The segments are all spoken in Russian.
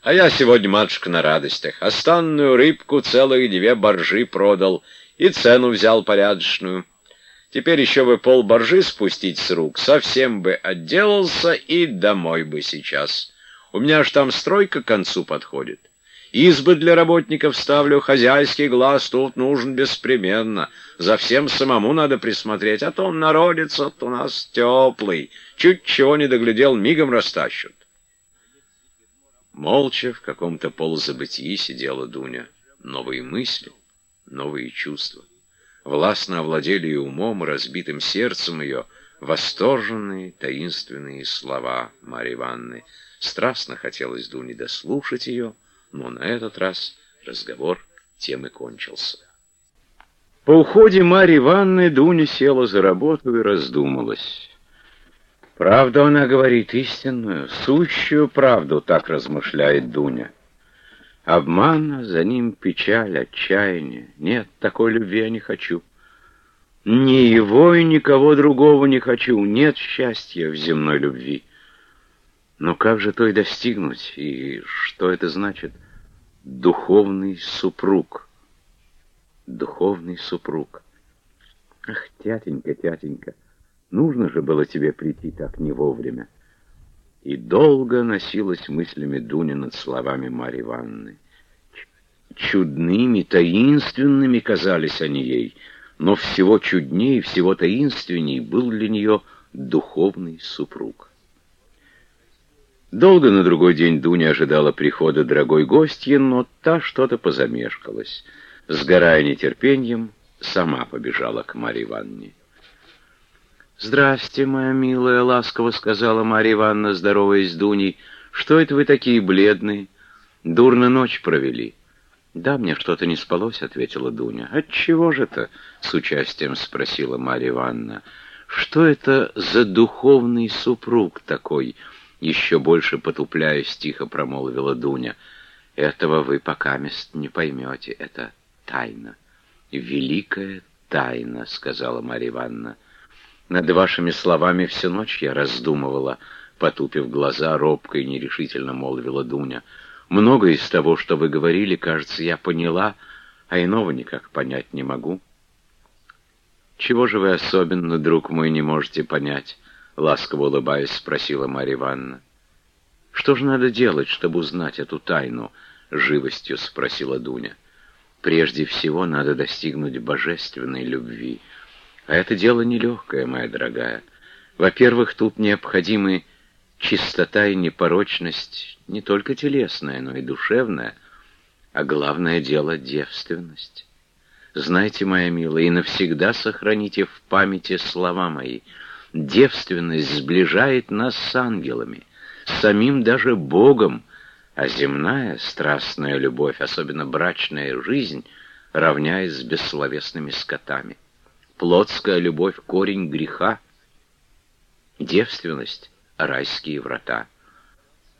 А я сегодня, матушка, на радостях. Останную рыбку целых две боржи продал и цену взял порядочную. Теперь еще бы пол боржи спустить с рук, совсем бы отделался и домой бы сейчас. У меня ж там стройка к концу подходит. Избы для работников ставлю, хозяйский глаз тут нужен беспременно. За всем самому надо присмотреть, а то он народится, у нас теплый. Чуть чего не доглядел, мигом растащут. Молча в каком-то полузабытии сидела Дуня. Новые мысли, новые чувства. Властно овладели и умом, и разбитым сердцем ее восторженные, таинственные слова Марьи Ивановны. Страстно хотелось Дуне дослушать ее, но на этот раз разговор тем и кончился. По уходе Марьи Ивановны Дуня села за работу и раздумалась. Правду она говорит истинную, сущую правду, так размышляет Дуня. Обмана, за ним печаль, отчаяние. Нет, такой любви я не хочу. Ни его и никого другого не хочу. Нет счастья в земной любви. Но как же то и достигнуть? И что это значит? Духовный супруг. Духовный супруг. Ах, тятенька, тятенька, нужно же было тебе прийти так не вовремя. И долго носилась мыслями Дуня над словами Марьи Ивановны. Чудными, таинственными казались они ей, но всего чуднее, всего таинственней был для нее духовный супруг. Долго на другой день Дуня ожидала прихода дорогой гостьи, но та что-то позамешкалась. Сгорая нетерпением, сама побежала к Марье Ивановне. «Здрасте, моя милая», — ласково сказала Марья Ивановна, здороваясь с Дуней. «Что это вы такие бледные? Дурно ночь провели». «Да, мне что-то не спалось», — ответила Дуня. «Отчего же это?» — с участием спросила Марья Ивановна. «Что это за духовный супруг такой?» Еще больше потупляясь, тихо промолвила Дуня. Этого вы пока мест не поймете. Это тайна. Великая тайна, сказала Марья Ивановна. Над вашими словами всю ночь я раздумывала, потупив глаза, робко и нерешительно молвила Дуня. Многое из того, что вы говорили, кажется, я поняла, а иного никак понять не могу. Чего же вы особенно, друг мой, не можете понять? ласково улыбаясь, спросила Марья Ивановна. «Что же надо делать, чтобы узнать эту тайну?» — живостью спросила Дуня. «Прежде всего надо достигнуть божественной любви. А это дело нелегкое, моя дорогая. Во-первых, тут необходимы чистота и непорочность не только телесная, но и душевная, а главное дело — девственность. Знайте, моя милая, и навсегда сохраните в памяти слова мои — Девственность сближает нас с ангелами, с самим даже Богом, а земная страстная любовь, особенно брачная жизнь, равняясь с бессловесными скотами. Плотская любовь — корень греха, девственность — райские врата.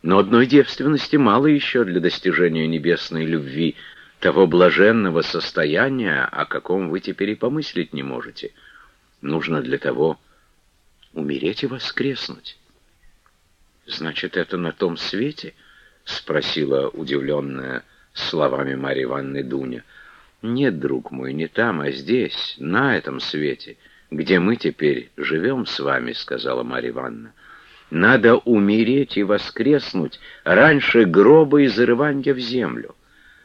Но одной девственности мало еще для достижения небесной любви, того блаженного состояния, о каком вы теперь и помыслить не можете. Нужно для того умереть и воскреснуть. «Значит, это на том свете?» — спросила удивленная словами Марьи Ивановны Дуня. «Нет, друг мой, не там, а здесь, на этом свете, где мы теперь живем с вами», — сказала Марья Ивановна. «Надо умереть и воскреснуть раньше гроба и зарывания в землю,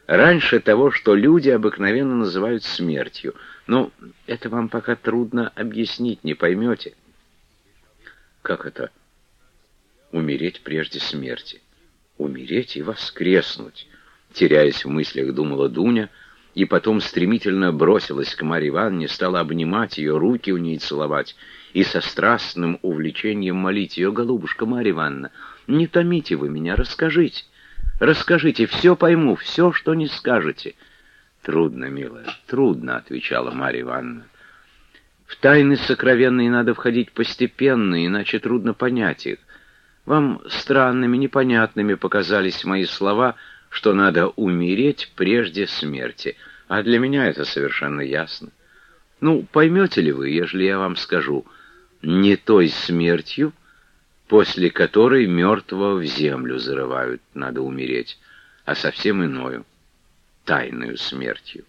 раньше того, что люди обыкновенно называют смертью. Но это вам пока трудно объяснить, не поймете». Как это? Умереть прежде смерти. Умереть и воскреснуть. Теряясь в мыслях, думала Дуня, и потом стремительно бросилась к Марье Ивановне, стала обнимать ее, руки у ней целовать, и со страстным увлечением молить ее, «Голубушка Марья Ивановна, не томите вы меня, расскажите, расскажите, все пойму, все, что не скажете». «Трудно, милая, трудно», — отвечала Марья Ивановна. В тайны сокровенные надо входить постепенно, иначе трудно понять их. Вам странными, непонятными показались мои слова, что надо умереть прежде смерти, а для меня это совершенно ясно. Ну, поймете ли вы, ежели я вам скажу, не той смертью, после которой мертвого в землю зарывают, надо умереть, а совсем иною, тайную смертью.